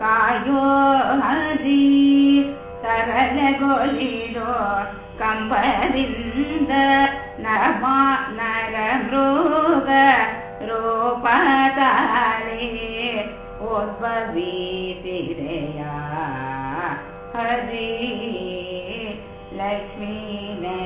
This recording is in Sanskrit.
कायो हरि सरल गोलिडो कम्बरिन्द नमा नर मृग रूपतारे उद्भवीतिरया हरि लक्ष्मी